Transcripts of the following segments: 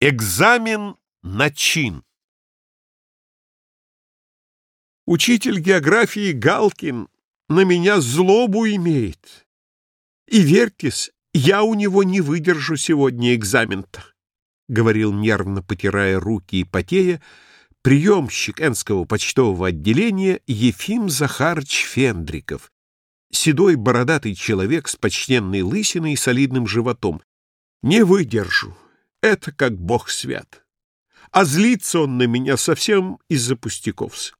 Экзамен на чин. Учитель географии Галкин на меня злобу имеет. И верьтесь, я у него не выдержу сегодня экзамен-то, — говорил нервно, потирая руки и потея, приемщик Энского почтового отделения Ефим Захарыч Фендриков, седой бородатый человек с почтенной лысиной и солидным животом. Не выдержу. Это как бог свят. А злится он на меня совсем из-за пустяков.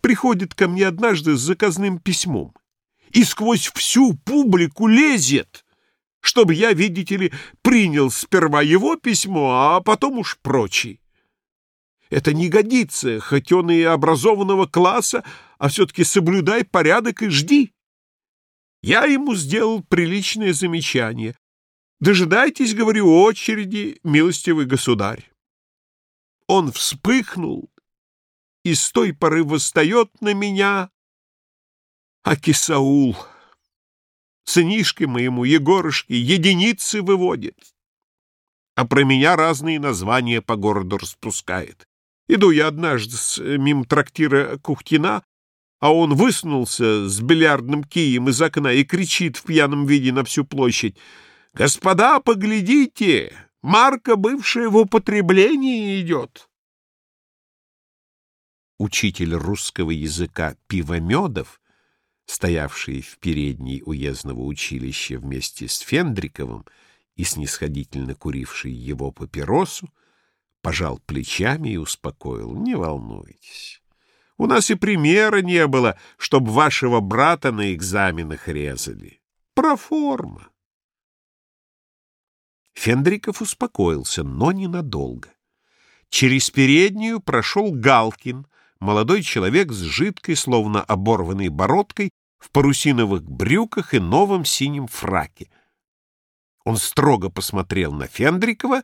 Приходит ко мне однажды с заказным письмом и сквозь всю публику лезет, чтобы я, видите ли, принял сперва его письмо, а потом уж прочий. Это не годится, хоть он и образованного класса, а все-таки соблюдай порядок и жди. Я ему сделал приличное замечание, Дожидайтесь, говорю, очереди, милостивый государь. Он вспыхнул и с той поры восстает на меня Акисаул. Сынишке моему, Егорушке, единицы выводит, а про меня разные названия по городу распускает. Иду я однажды с, э, мимо трактира Кухтина, а он высунулся с бильярдным кием из окна и кричит в пьяном виде на всю площадь — Господа, поглядите, марка, бывшая в употреблении, идет. Учитель русского языка Пивомедов, стоявший в передней уездного училища вместе с Фендриковым и снисходительно куривший его папиросу, пожал плечами и успокоил. Не волнуйтесь. У нас и примера не было, чтобы вашего брата на экзаменах резали. Проформа. Фендриков успокоился, но ненадолго. Через переднюю прошел Галкин, молодой человек с жидкой, словно оборванной бородкой, в парусиновых брюках и новом синем фраке. Он строго посмотрел на Фендрикова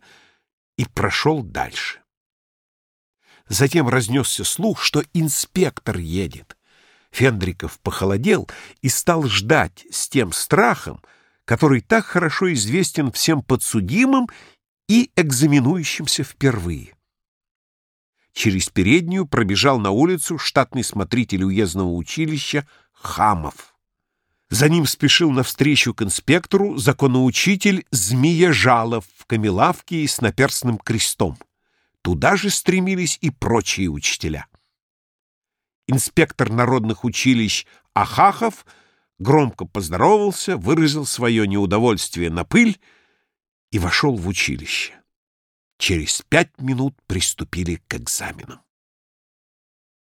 и прошел дальше. Затем разнесся слух, что инспектор едет. Фендриков похолодел и стал ждать с тем страхом, который так хорошо известен всем подсудимым и экзаменующимся впервые. Через переднюю пробежал на улицу штатный смотритель уездного училища Хамов. За ним спешил навстречу к инспектору законоучитель Змея Жалов в камелавке и с наперстным крестом. Туда же стремились и прочие учителя. Инспектор народных училищ Ахахов — громко поздоровался, выразил свое неудовольствие на пыль и вошел в училище. Через пять минут приступили к экзаменам.